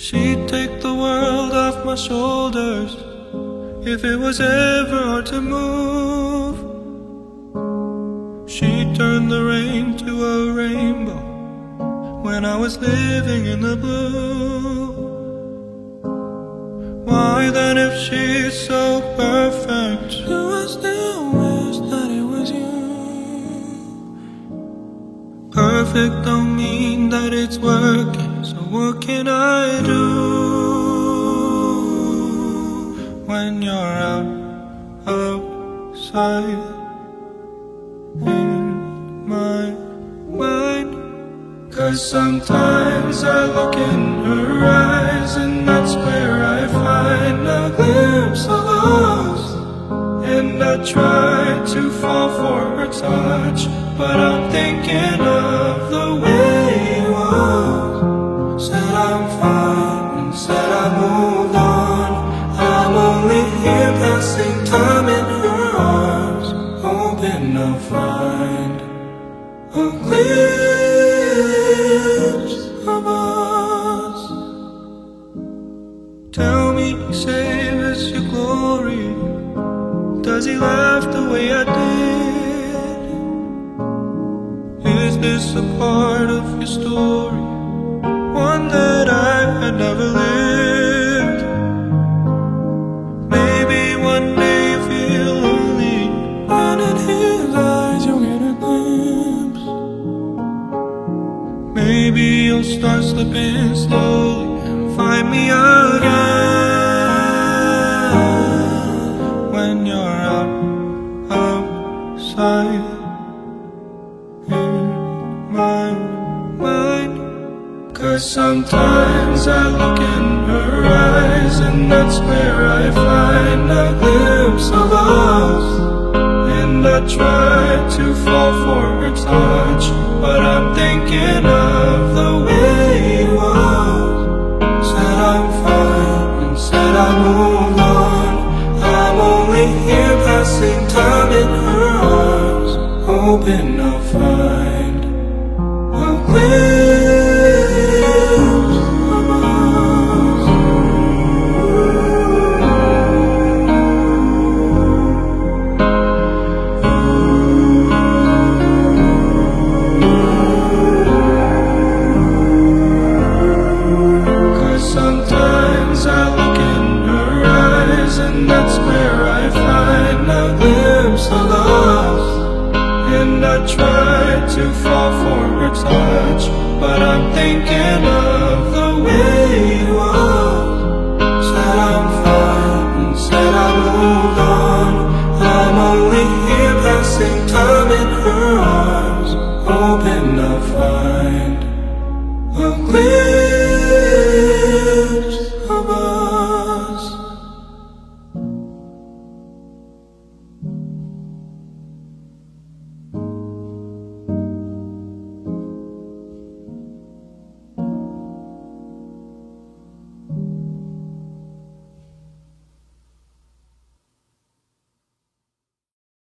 She'd take the world off my shoulders if it was ever hard to move. She'd turn the rain to a rainbow when I was living in the blue. Why then, if she's so perfect, do I still wish that it was you? Perfect don't mean that it's working, what can I do when you're out outside in my mind? Cause sometimes I look in her eyes, and that's where I find a glimpse of us. And I try to fall for her touch, but I'm thinking of the I'm here passing time in her arms, hoping to find a glimpse of us. Tell me, save us your glory. Does he laugh the way I did? Is this a part of your story? One that I had never lived? Maybe you'll start slipping slowly and find me again when you're out outside in my mind. Cause sometimes I look in her eyes, and that's where I find a glimpse of us. And I try to fall for her touch, but I'm thinking of I'm only here passing time in her arms, hoping I'll find And I try to fall for her touch, but I'm thinking of the way it was. Said I'm fine, said I moved on. I'm only here passing time in her arms, hoping to find a glimpse.